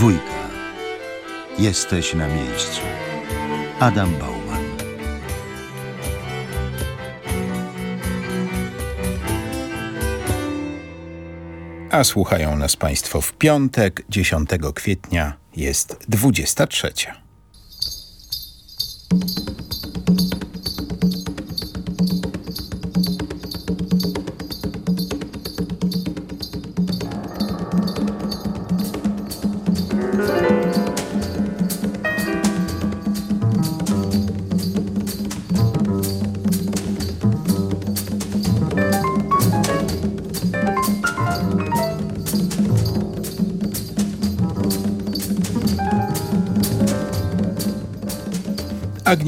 Dwójka. Jesteś na miejscu. Adam Bauman. A słuchają nas Państwo w piątek, 10 kwietnia, jest 23.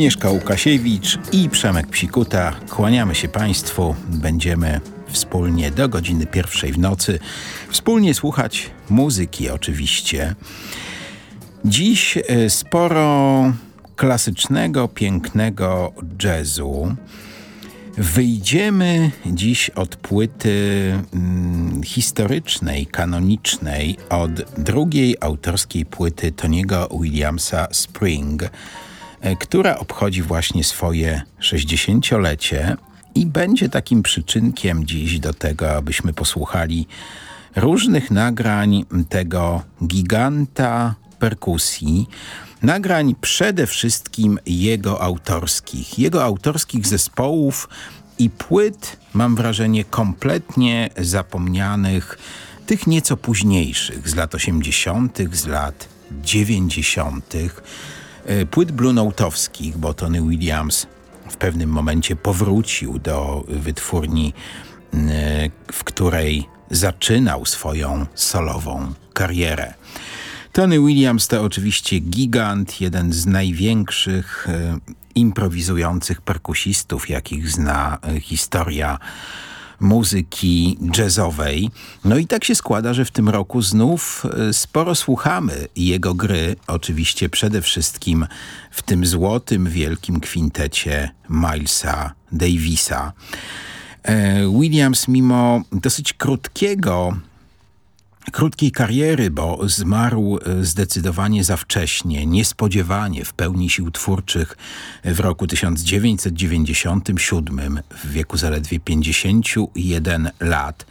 Agnieszka Łukasiewicz i Przemek Psikuta. Kłaniamy się Państwu. Będziemy wspólnie do godziny pierwszej w nocy. Wspólnie słuchać muzyki oczywiście. Dziś e, sporo klasycznego, pięknego jazzu. Wyjdziemy dziś od płyty mm, historycznej, kanonicznej, od drugiej autorskiej płyty Toniego Williamsa Spring – która obchodzi właśnie swoje 60-lecie i będzie takim przyczynkiem dziś do tego, abyśmy posłuchali różnych nagrań tego giganta perkusji, nagrań przede wszystkim jego autorskich, jego autorskich zespołów i płyt, mam wrażenie, kompletnie zapomnianych, tych nieco późniejszych, z lat 80., z lat 90., E, płyt bluenote'owskich, bo Tony Williams w pewnym momencie powrócił do wytwórni, e, w której zaczynał swoją solową karierę. Tony Williams to oczywiście gigant, jeden z największych e, improwizujących perkusistów, jakich zna historia muzyki jazzowej. No i tak się składa, że w tym roku znów e, sporo słuchamy jego gry, oczywiście przede wszystkim w tym złotym, wielkim kwintecie Milesa Davisa. E, Williams mimo dosyć krótkiego krótkiej kariery, bo zmarł e, zdecydowanie za wcześnie, niespodziewanie w pełni sił twórczych w roku 1997 w wieku zaledwie 51 lat.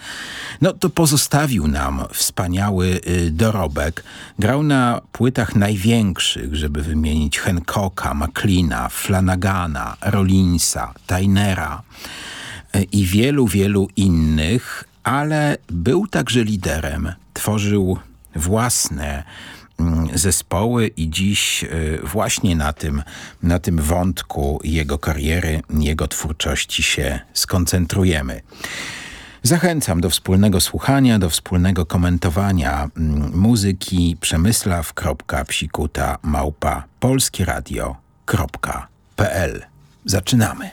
No to pozostawił nam wspaniały e, dorobek. Grał na płytach największych, żeby wymienić Hancocka, McLeana, Flanagana, Rollinsa, Tainera e, i wielu, wielu innych, ale był także liderem. Tworzył własne mm, zespoły i dziś y, właśnie na tym, na tym wątku jego kariery, jego twórczości się skoncentrujemy. Zachęcam do wspólnego słuchania, do wspólnego komentowania mm, muzyki przemysław.psikuta małpa polskieradio.pl. Zaczynamy.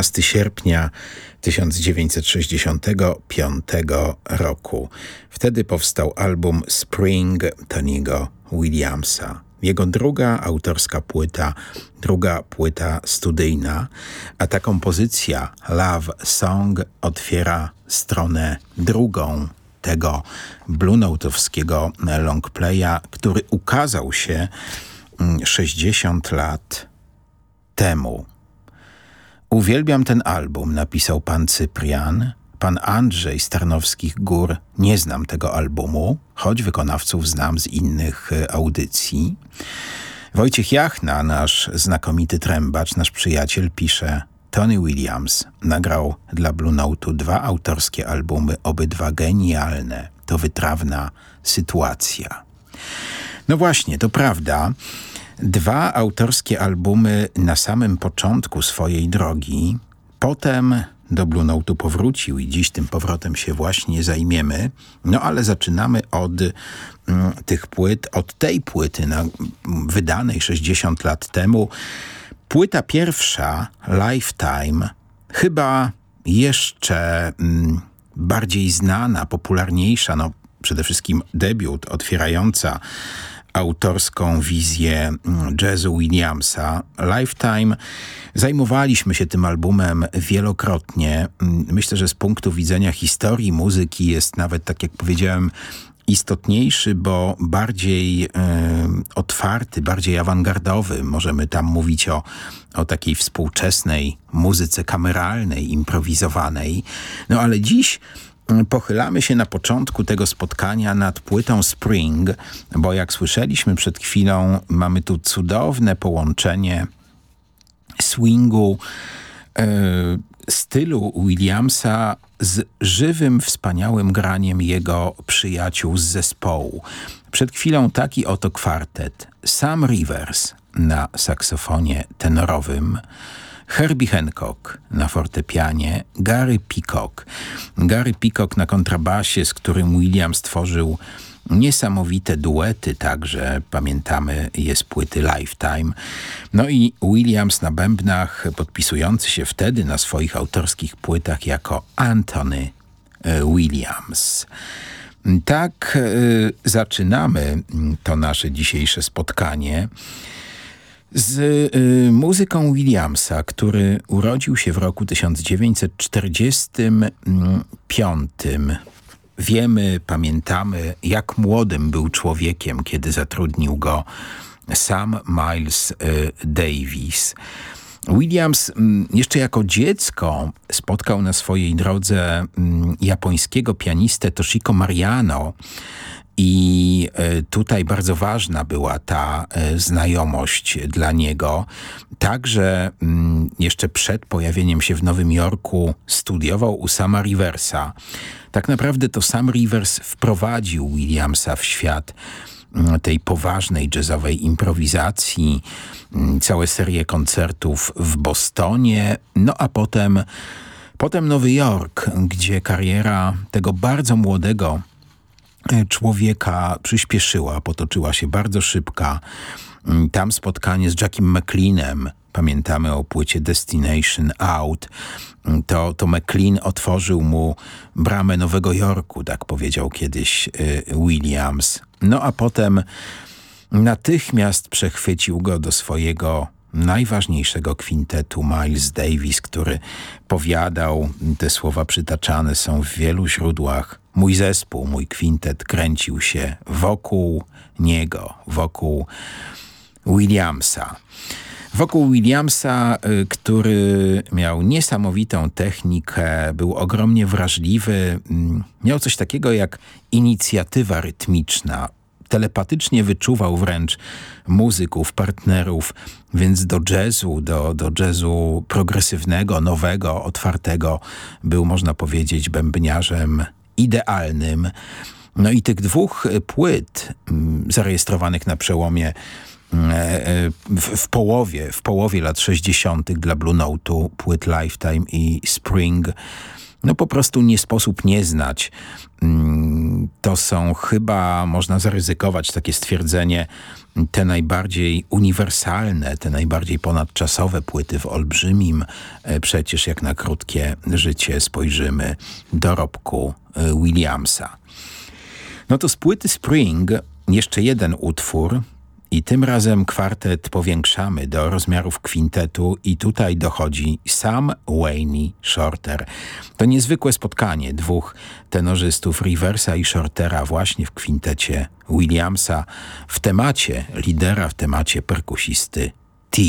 12 sierpnia 1965 roku. Wtedy powstał album Spring Tony'ego Williamsa. Jego druga autorska płyta, druga płyta studyjna, a ta kompozycja Love Song otwiera stronę drugą tego Blue Note'owskiego longplaya, który ukazał się 60 mm, lat temu. Uwielbiam ten album, napisał pan Cyprian. Pan Andrzej z Tarnowskich Gór nie znam tego albumu, choć wykonawców znam z innych e, audycji. Wojciech Jachna, nasz znakomity trębacz, nasz przyjaciel, pisze Tony Williams nagrał dla Blue Note'u dwa autorskie albumy, obydwa genialne. To wytrawna sytuacja. No właśnie, to prawda. Dwa autorskie albumy na samym początku swojej drogi, potem do Blue Note'u powrócił i dziś tym powrotem się właśnie zajmiemy. No ale zaczynamy od mm, tych płyt, od tej płyty na, wydanej 60 lat temu. Płyta pierwsza, Lifetime, chyba jeszcze mm, bardziej znana, popularniejsza, no przede wszystkim debiut otwierająca autorską wizję mm, jazzu Williamsa. Lifetime zajmowaliśmy się tym albumem wielokrotnie. Mm, myślę, że z punktu widzenia historii muzyki jest nawet, tak jak powiedziałem, istotniejszy, bo bardziej y, otwarty, bardziej awangardowy. Możemy tam mówić o, o takiej współczesnej muzyce kameralnej, improwizowanej. No ale dziś pochylamy się na początku tego spotkania nad płytą Spring, bo jak słyszeliśmy przed chwilą, mamy tu cudowne połączenie swingu, e, stylu Williamsa z żywym, wspaniałym graniem jego przyjaciół z zespołu. Przed chwilą taki oto kwartet. Sam Rivers na saksofonie tenorowym, Herbie Hancock na fortepianie, Gary Peacock. Gary Peacock na kontrabasie, z którym William stworzył niesamowite duety, także pamiętamy je z płyty Lifetime. No i Williams na bębnach, podpisujący się wtedy na swoich autorskich płytach jako Anthony e, Williams. Tak e, zaczynamy to nasze dzisiejsze spotkanie z y, muzyką Williamsa, który urodził się w roku 1945. Wiemy, pamiętamy, jak młodym był człowiekiem, kiedy zatrudnił go sam Miles y, Davis. Williams jeszcze jako dziecko spotkał na swojej drodze japońskiego pianistę Toshiko Mariano, i e, tutaj bardzo ważna była ta e, znajomość dla niego. Także mm, jeszcze przed pojawieniem się w Nowym Jorku studiował u Sama Riversa. Tak naprawdę to sam Rivers wprowadził Williamsa w świat mm, tej poważnej jazzowej improwizacji, mm, całe serie koncertów w Bostonie, no a potem, potem Nowy Jork, gdzie kariera tego bardzo młodego człowieka przyspieszyła, potoczyła się bardzo szybka. Mm, tam spotkanie z Jackiem McLeanem, pamiętamy o płycie Destination Out, mm, to, to McLean otworzył mu bramę Nowego Jorku, tak powiedział kiedyś y, Williams. No a potem natychmiast przechwycił go do swojego najważniejszego kwintetu Miles Davis, który powiadał, te słowa przytaczane są w wielu źródłach, mój zespół, mój kwintet kręcił się wokół niego, wokół Williamsa. Wokół Williamsa, y, który miał niesamowitą technikę, był ogromnie wrażliwy, mm, miał coś takiego jak inicjatywa rytmiczna, telepatycznie wyczuwał wręcz muzyków, partnerów, więc do jazzu, do, do jazzu progresywnego, nowego, otwartego był, można powiedzieć, bębniarzem idealnym. No i tych dwóch płyt mm, zarejestrowanych na przełomie e, e, w, w, połowie, w połowie lat 60. dla Blue Note'u, płyt Lifetime i Spring, no po prostu nie sposób nie znać. Mm, to są chyba, można zaryzykować takie stwierdzenie, te najbardziej uniwersalne, te najbardziej ponadczasowe płyty w olbrzymim, e, przecież jak na krótkie życie spojrzymy, dorobku e, Williamsa. No to z płyty Spring jeszcze jeden utwór, i tym razem kwartet powiększamy do rozmiarów kwintetu i tutaj dochodzi Sam Wayne Shorter. To niezwykłe spotkanie dwóch tenorzystów Riversa i Shortera właśnie w kwintecie Williamsa w temacie lidera, w temacie perkusisty T.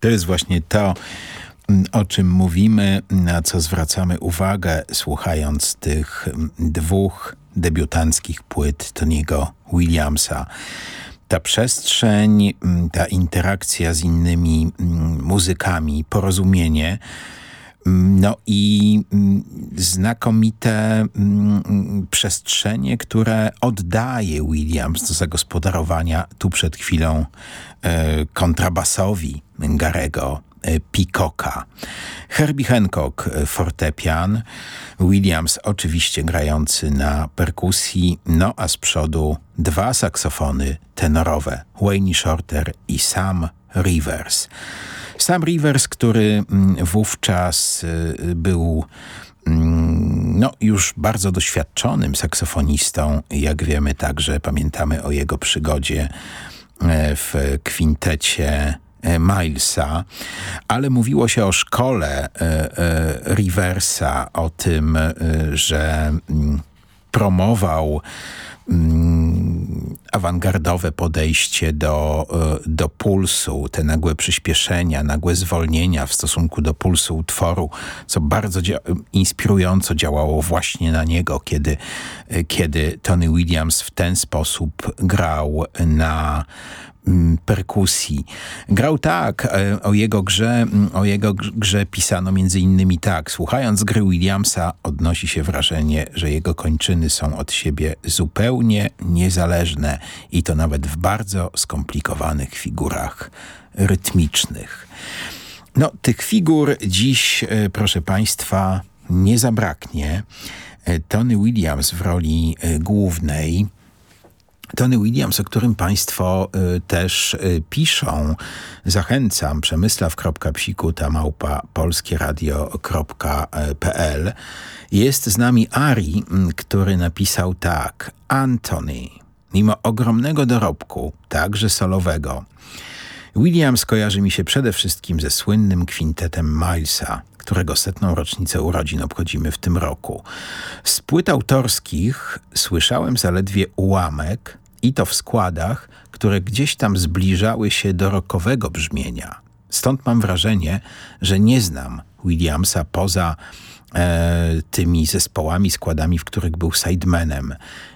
To jest właśnie to, mm, o czym mówimy, na co zwracamy uwagę, słuchając tych mm, dwóch debiutanckich płyt Tony'ego Williamsa. ta przestrzeń, mm, ta interakcja z innymi muzykami, porozumienie, no i znakomite przestrzenie, które oddaje Williams do zagospodarowania tu przed chwilą e, kontrabasowi Garego E, Peacocka. Herbie Hancock e, fortepian, Williams oczywiście grający na perkusji, no a z przodu dwa saksofony tenorowe, Wayne Shorter i Sam Rivers. Sam Rivers, który mm, wówczas e, był mm, no, już bardzo doświadczonym saksofonistą, jak wiemy także, pamiętamy o jego przygodzie w kwintecie E, Milesa, ale mówiło się o szkole e, e, Riversa, o tym, że mm, promował awangardowe podejście do, do pulsu, te nagłe przyspieszenia, nagłe zwolnienia w stosunku do pulsu utworu, co bardzo dzia inspirująco działało właśnie na niego, kiedy, kiedy Tony Williams w ten sposób grał na perkusji. Grał tak, e, o jego grze, mm, o jego grze pisano między innymi tak. Słuchając gry Williamsa odnosi się wrażenie, że jego kończyny są od siebie zupełnie niezależne i to nawet w bardzo skomplikowanych figurach rytmicznych. No, tych figur dziś, e, proszę Państwa, nie zabraknie. E, Tony Williams w roli głównej Tony Williams, o którym Państwo y, też y, piszą. Zachęcam przemysław.psikuta małpa polskieradio.pl Jest z nami Ari, który napisał tak. Anthony, mimo ogromnego dorobku, także solowego, Williams kojarzy mi się przede wszystkim ze słynnym kwintetem Milesa, którego setną rocznicę urodzin obchodzimy w tym roku. Z płyt autorskich słyszałem zaledwie ułamek, i to w składach, które gdzieś tam zbliżały się do rokowego brzmienia. Stąd mam wrażenie, że nie znam Williamsa poza e, tymi zespołami, składami, w których był sidemanem.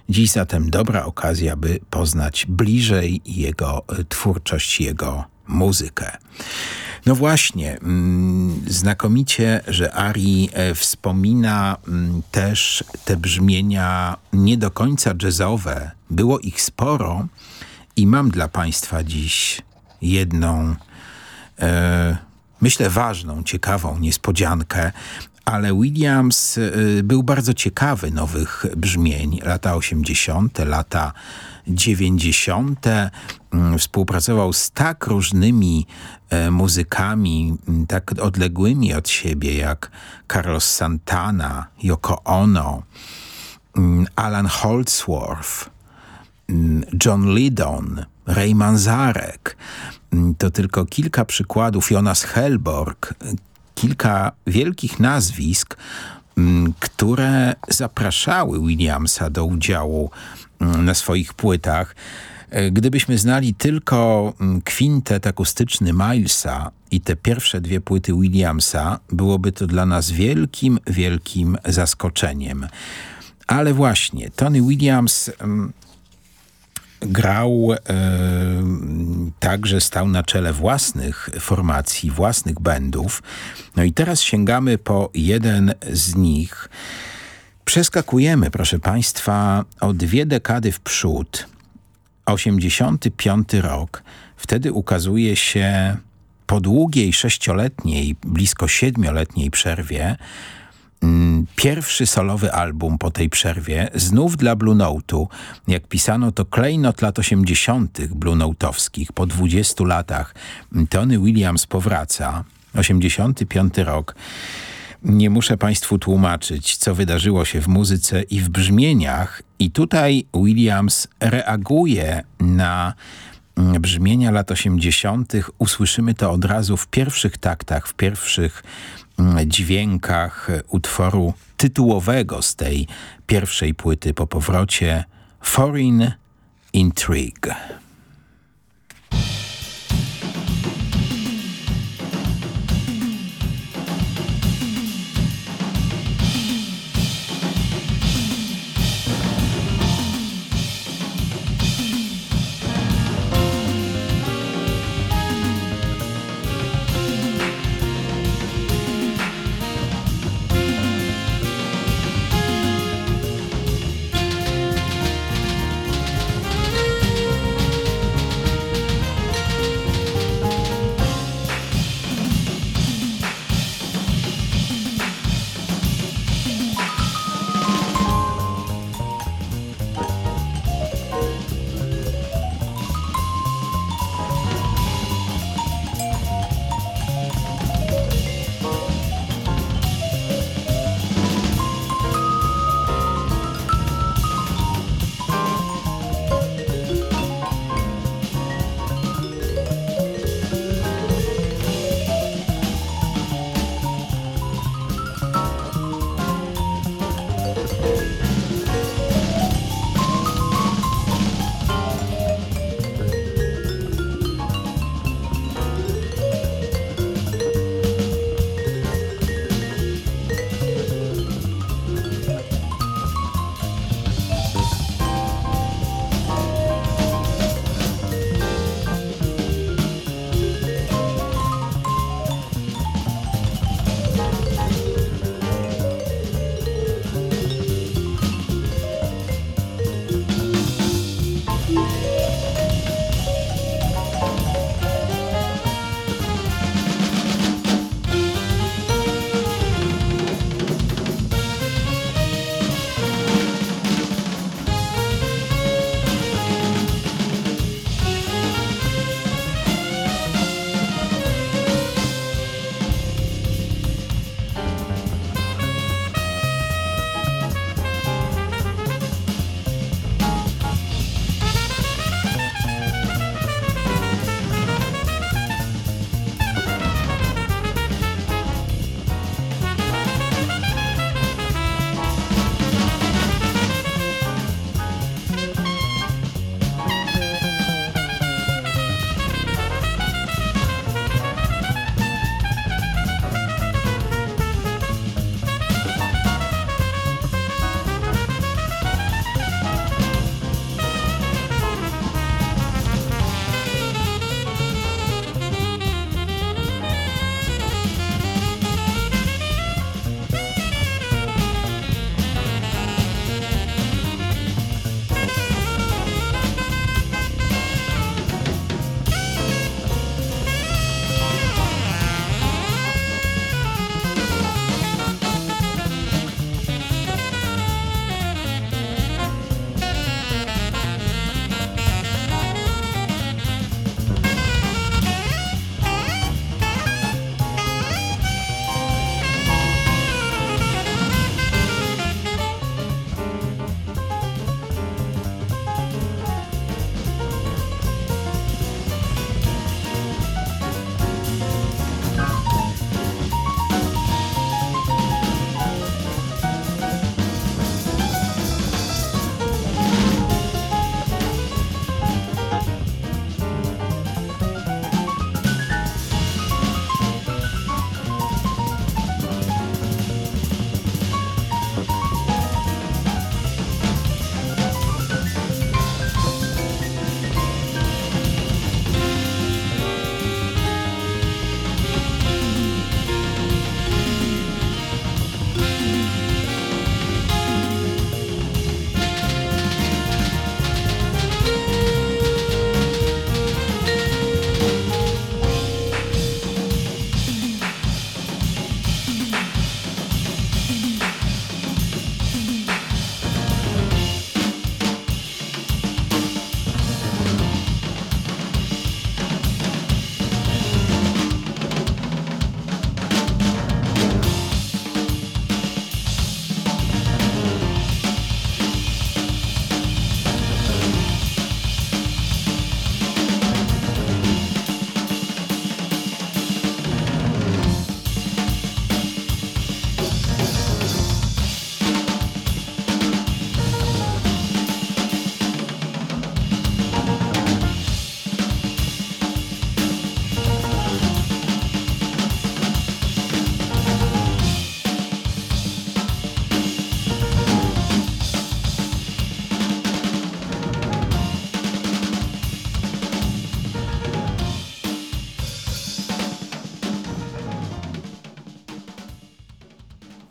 Dziś zatem dobra okazja, by poznać bliżej jego e, twórczość, jego muzykę. No właśnie, mm, znakomicie, że Ari e, wspomina mm, też te brzmienia nie do końca jazzowe. Było ich sporo i mam dla Państwa dziś jedną, e, myślę ważną, ciekawą niespodziankę, ale Williams e, był bardzo ciekawy nowych brzmień. Lata 80., lata 90. Mm, współpracował z tak różnymi e, muzykami, mm, tak odległymi od siebie, jak Carlos Santana, Yoko Ono, mm, Alan Holdsworth, John Lydon, Ray Manzarek. To tylko kilka przykładów. Jonas Helborg, kilka wielkich nazwisk, które zapraszały Williamsa do udziału na swoich płytach. E, gdybyśmy znali tylko mm, kwintet akustyczny Milesa i te pierwsze dwie płyty Williamsa, byłoby to dla nas wielkim, wielkim zaskoczeniem. Ale właśnie, Tony Williams mm, grał e, także stał na czele własnych formacji, własnych bandów. No i teraz sięgamy po jeden z nich. Przeskakujemy, proszę Państwa, o dwie dekady w przód. 85 rok. Wtedy ukazuje się po długiej sześcioletniej, blisko siedmioletniej przerwie pierwszy solowy album po tej przerwie, znów dla Blue Note'u. Jak pisano, to klejnot lat 80. Blue Note'owskich. Po 20 latach Tony Williams powraca. 85 rok. Nie muszę Państwu tłumaczyć, co wydarzyło się w muzyce i w brzmieniach. I tutaj Williams reaguje na mm, brzmienia lat 80. Usłyszymy to od razu w pierwszych taktach, w pierwszych mm, dźwiękach utworu tytułowego z tej pierwszej płyty po powrocie Foreign Intrigue.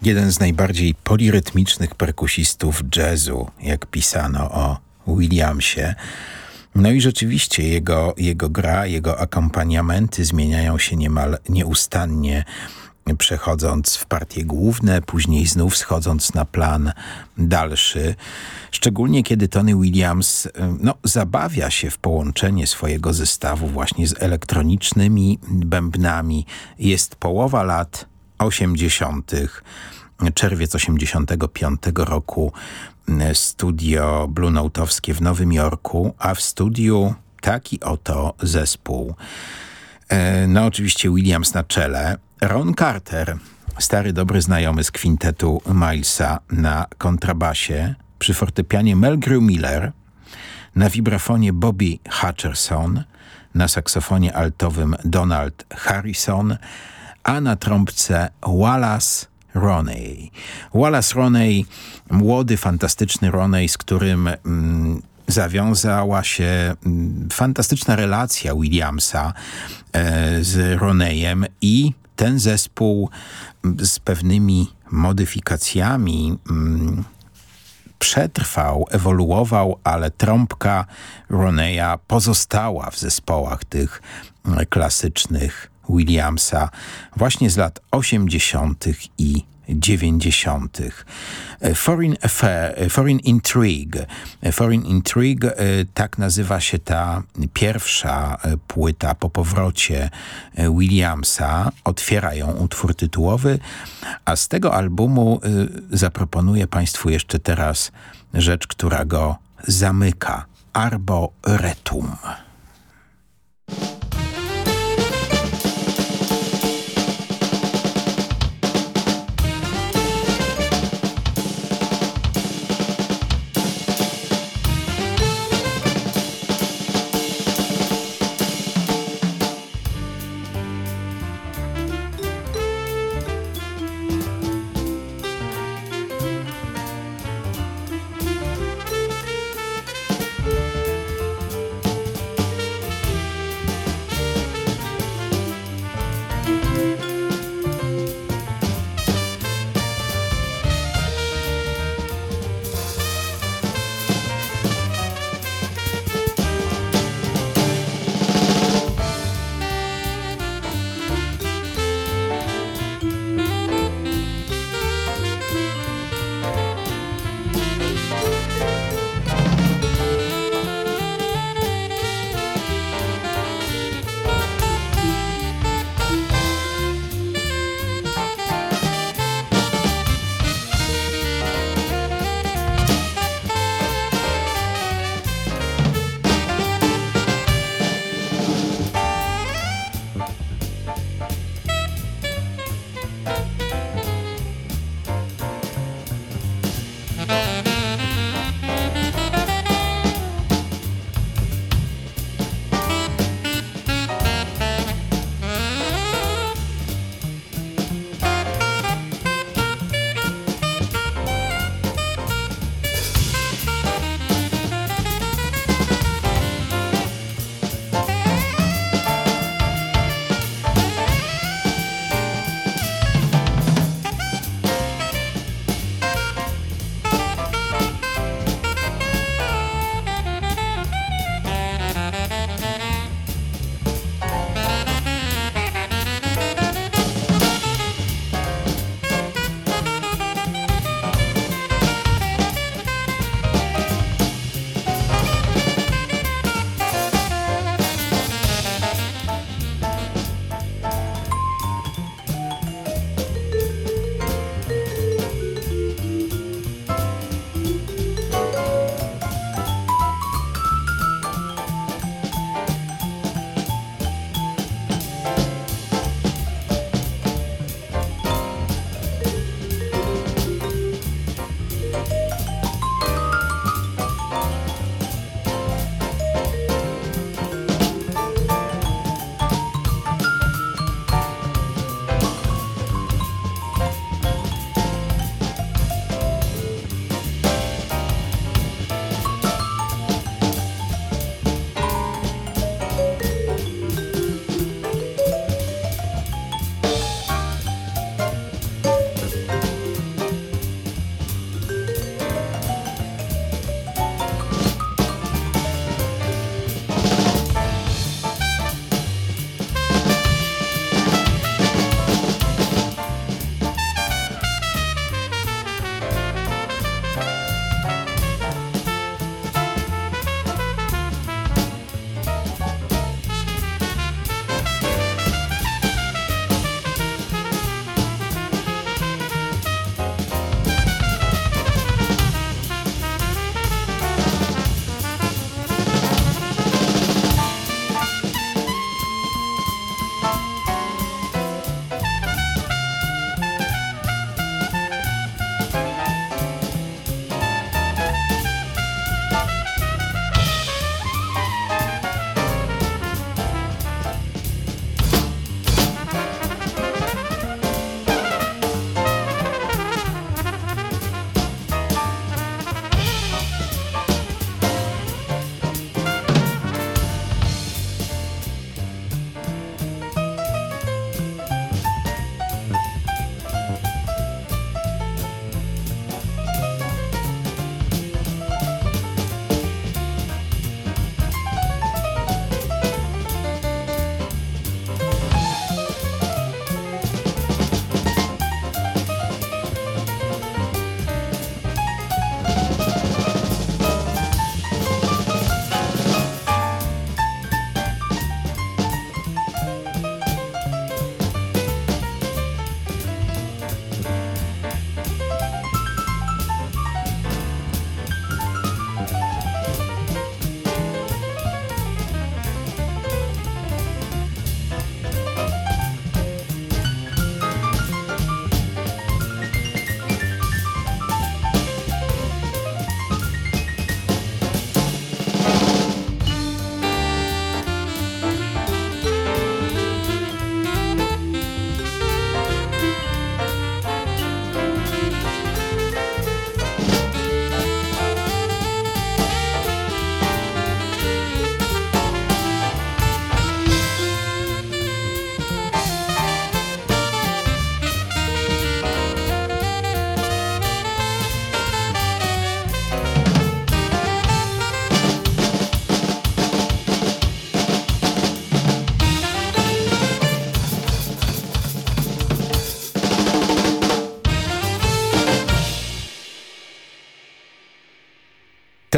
Jeden z najbardziej polirytmicznych perkusistów jazzu, jak pisano o Williamsie. No i rzeczywiście jego, jego gra, jego akompaniamenty zmieniają się niemal nieustannie przechodząc w partie główne, później znów schodząc na plan dalszy. Szczególnie kiedy Tony Williams no, zabawia się w połączenie swojego zestawu właśnie z elektronicznymi bębnami. Jest połowa lat 80., czerwiec 85 roku, studio Blue Note'owskie w Nowym Jorku, a w studiu taki oto zespół. E, no oczywiście Williams na czele, Ron Carter, stary dobry znajomy z kwintetu Milesa na kontrabasie, przy fortepianie Melgrew Miller, na wibrafonie Bobby Hutcherson, na saksofonie altowym Donald Harrison, a na trąbce Wallace Roney. Wallace Roney, młody, fantastyczny Roney, z którym mm, zawiązała się mm, fantastyczna relacja Williamsa e, z Roneyem i ten zespół z pewnymi modyfikacjami mm, przetrwał, ewoluował, ale trąbka Roneya pozostała w zespołach tych klasycznych Williamsa właśnie z lat 80. i 90. Foreign Affair, Foreign Intrigue. Foreign Intrigue, tak nazywa się ta pierwsza płyta po powrocie Williamsa. Otwiera ją utwór tytułowy, a z tego albumu zaproponuję Państwu jeszcze teraz rzecz, która go zamyka. Arbo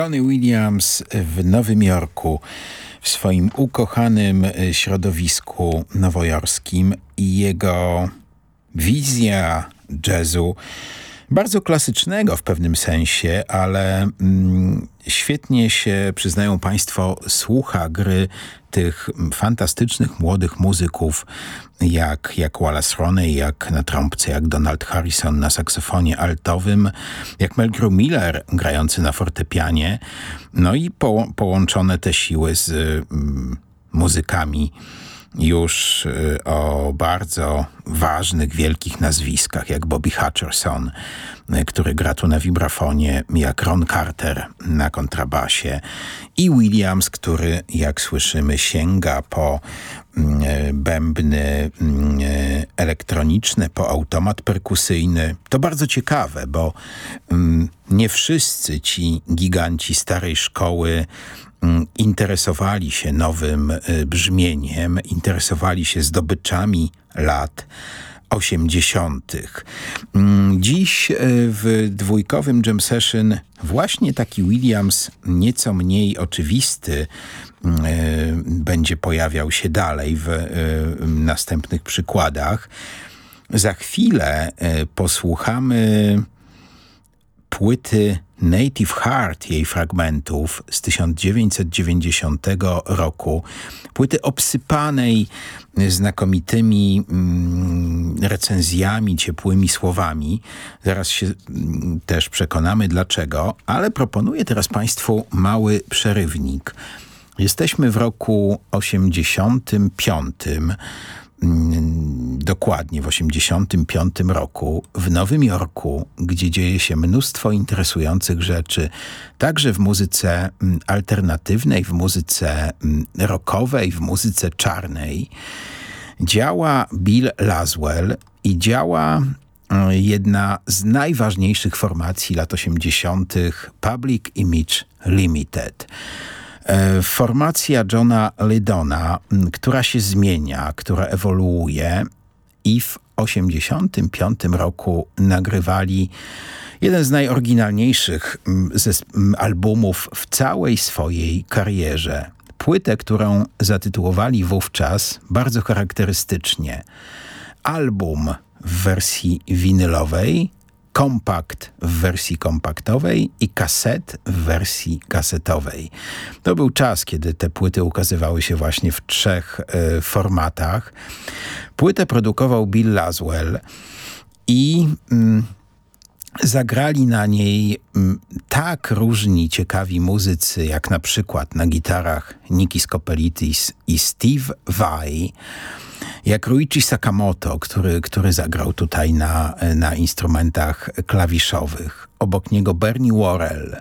Tony Williams w Nowym Jorku, w swoim ukochanym e, środowisku nowojorskim i jego wizja jazzu, bardzo klasycznego w pewnym sensie, ale mm, świetnie się, przyznają Państwo, słucha gry tych fantastycznych młodych muzyków, jak, jak Wallace Roney, jak na trąbce, jak Donald Harrison na saksofonie altowym, jak Melgrew Miller grający na fortepianie, no i po, połączone te siły z mm, muzykami już y, o bardzo ważnych, wielkich nazwiskach, jak Bobby Hutcherson, który gra tu na vibrafonie, jak Ron Carter na kontrabasie i Williams, który, jak słyszymy, sięga po mm, y, bębny mm, elektroniczne, po automat perkusyjny. To bardzo ciekawe, bo mm, nie wszyscy ci giganci starej szkoły interesowali się nowym y, brzmieniem, interesowali się zdobyczami lat 80. Mm, dziś y, w dwójkowym jam session właśnie taki Williams, nieco mniej oczywisty, y, będzie pojawiał się dalej w następnych przykładach. Za chwilę posłuchamy płyty Native Heart, jej fragmentów z 1990 roku, płyty obsypanej znakomitymi mm, recenzjami, ciepłymi słowami. Zaraz się mm, też przekonamy dlaczego, ale proponuję teraz Państwu mały przerywnik. Jesteśmy w roku 85 Mm, dokładnie w 1985 roku w Nowym Jorku, gdzie dzieje się mnóstwo interesujących rzeczy, także w muzyce mm, alternatywnej, w muzyce mm, rockowej, w muzyce czarnej, działa Bill Laswell i działa jedna z najważniejszych formacji lat 80. Public Image Limited. E, formacja Johna Lydona, która się zmienia, która ewoluuje i w 1985 roku nagrywali jeden z najoryginalniejszych albumów w całej swojej karierze. Płytę, którą zatytułowali wówczas bardzo charakterystycznie. Album w wersji winylowej kompakt w wersji kompaktowej i kaset w wersji kasetowej. To był czas, kiedy te płyty ukazywały się właśnie w trzech y, formatach. Płytę produkował Bill Laswell i... Mm, zagrali na niej mm, tak różni ciekawi muzycy, jak na przykład na gitarach Niki Skopelitis i Steve Vai, jak Ruichi Sakamoto, który, który zagrał tutaj na, na instrumentach klawiszowych. Obok niego Bernie Worrell,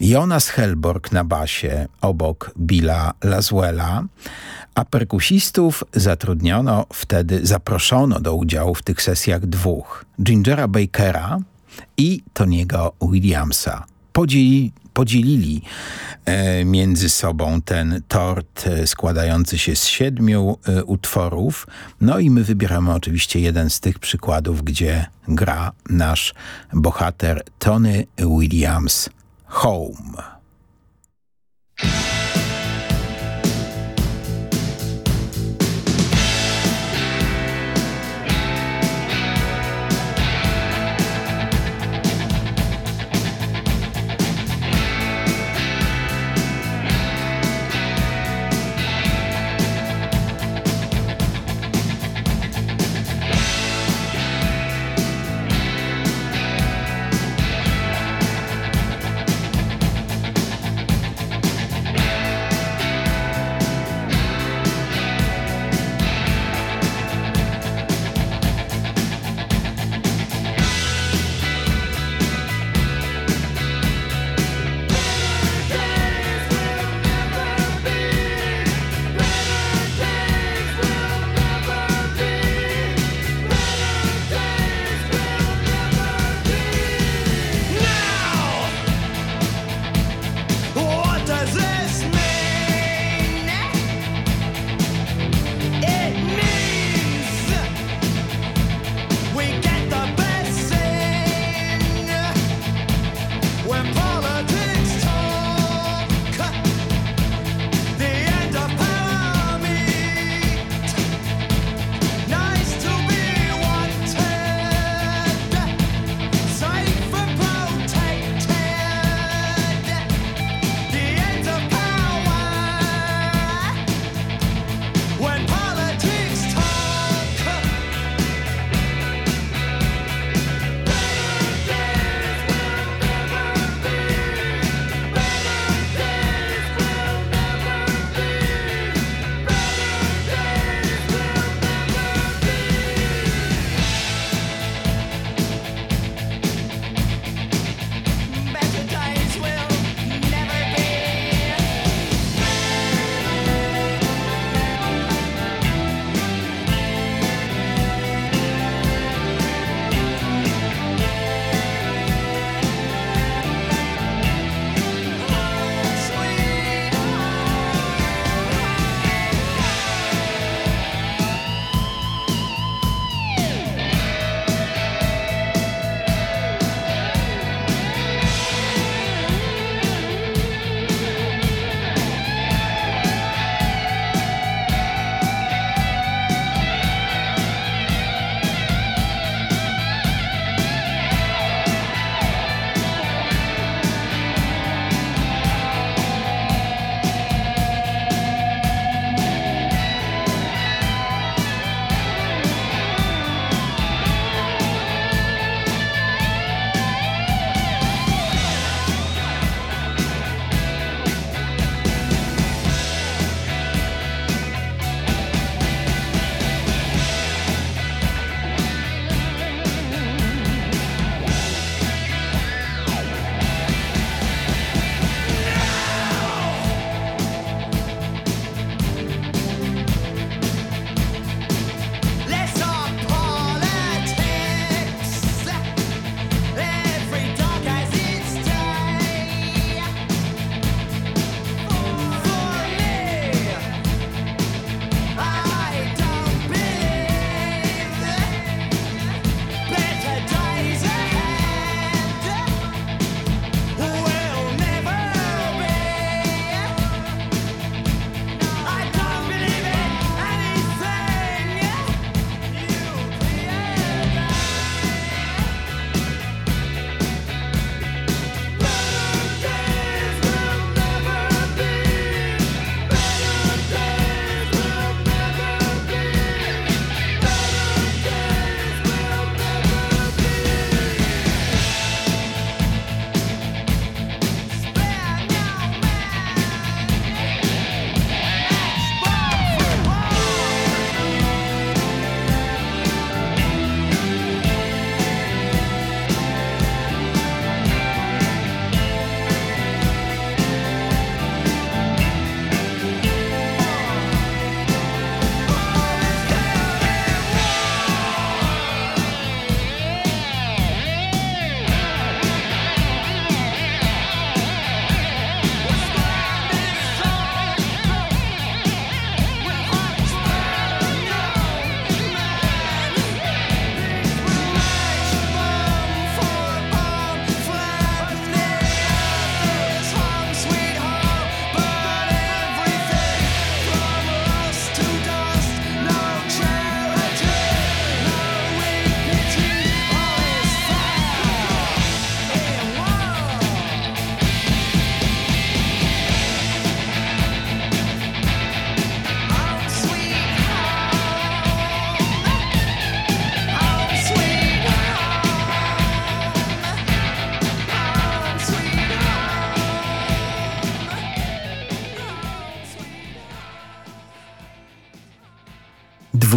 Jonas Helborg na basie obok Billa Laswella, a perkusistów zatrudniono wtedy, zaproszono do udziału w tych sesjach dwóch. Gingera Bakera i Tony'ego Williamsa. Podzieli, podzielili e, między sobą ten tort e, składający się z siedmiu e, utworów. No i my wybieramy oczywiście jeden z tych przykładów, gdzie gra nasz bohater Tony Williams Home.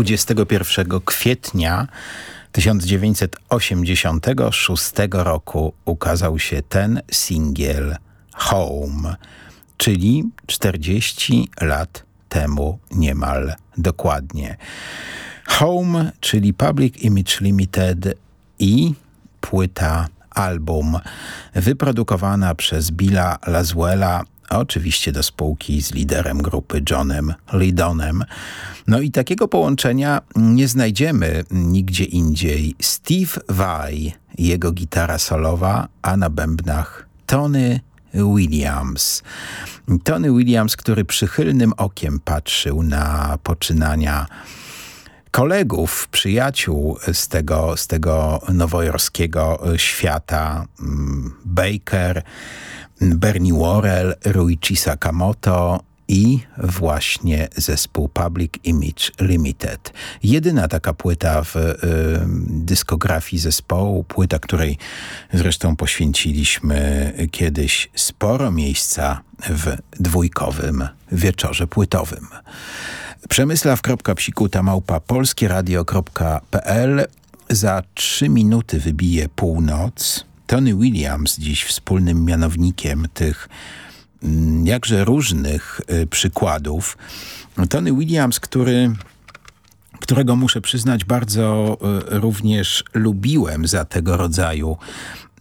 21 kwietnia 1986 roku ukazał się ten singiel Home, czyli 40 lat temu niemal dokładnie. Home, czyli Public Image Limited i płyta album wyprodukowana przez Billa Oczywiście do spółki z liderem grupy Johnem Lidonem. No i takiego połączenia nie znajdziemy nigdzie indziej. Steve Vai, jego gitara solowa, a na bębnach Tony Williams. Tony Williams, który przychylnym okiem patrzył na poczynania kolegów, przyjaciół z tego, z tego nowojorskiego świata. Mm, Baker, Bernie Worrell, Ruichi Sakamoto i właśnie zespół Public Image Limited. Jedyna taka płyta w y, dyskografii zespołu, płyta, której zresztą poświęciliśmy kiedyś sporo miejsca w dwójkowym wieczorze płytowym. Przemysław.psikuta małpa polskieradio.pl Za trzy minuty wybije północ. Tony Williams, dziś wspólnym mianownikiem tych mm, jakże różnych y, przykładów. Tony Williams, który którego muszę przyznać bardzo y, również lubiłem za tego rodzaju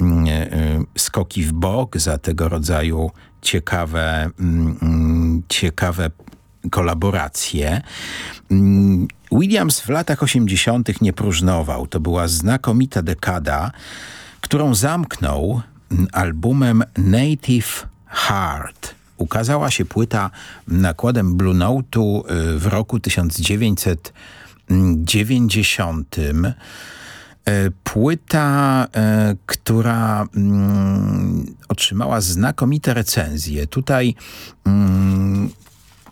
mm, y, skoki w bok, za tego rodzaju ciekawe, mm, ciekawe kolaboracje. Williams w latach 80. nie próżnował. To była znakomita dekada, którą zamknął albumem Native Heart. Ukazała się płyta nakładem Blue Note'u y, w roku 1990. Y, płyta, y, która mm, otrzymała znakomite recenzje. Tutaj, mm,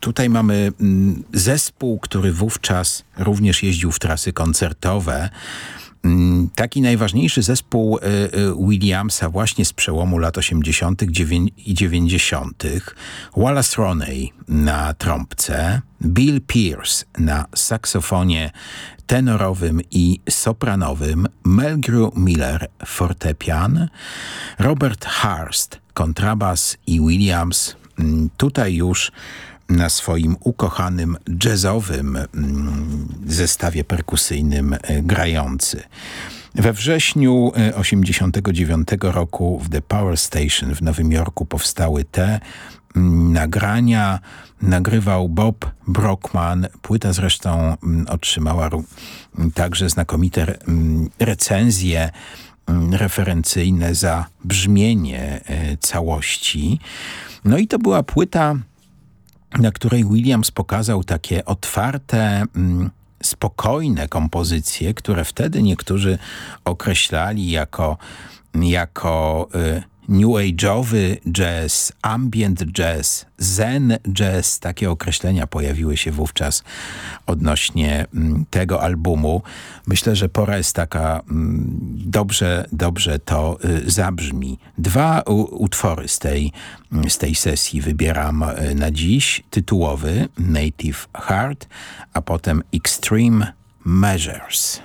tutaj mamy mm, zespół, który wówczas również jeździł w trasy koncertowe. Mm, taki najważniejszy zespół y, y, Williamsa właśnie z przełomu lat 80. i 90. Wallace Roney na trąbce, Bill Pierce na saksofonie tenorowym i sopranowym, Melgrew Miller fortepian, Robert Harst kontrabas i Williams mm, tutaj już na swoim ukochanym jazzowym mm, zestawie perkusyjnym e, grający. We wrześniu 1989 e, roku w The Power Station w Nowym Jorku powstały te mm, nagrania. Nagrywał Bob Brockman. Płyta zresztą mm, otrzymała także znakomite recenzje referencyjne za brzmienie e, całości. No i to była płyta na której Williams pokazał takie otwarte, mm, spokojne kompozycje, które wtedy niektórzy określali jako, jako y, new age'owy jazz, ambient jazz, zen jazz, takie określenia pojawiły się wówczas odnośnie mm, tego albumu. Myślę, że pora jest taka, mm, dobrze, dobrze to y, zabrzmi. Dwa utwory z tej, mm, z tej sesji wybieram y, na dziś. Tytułowy Native Heart, a potem Extreme Measures.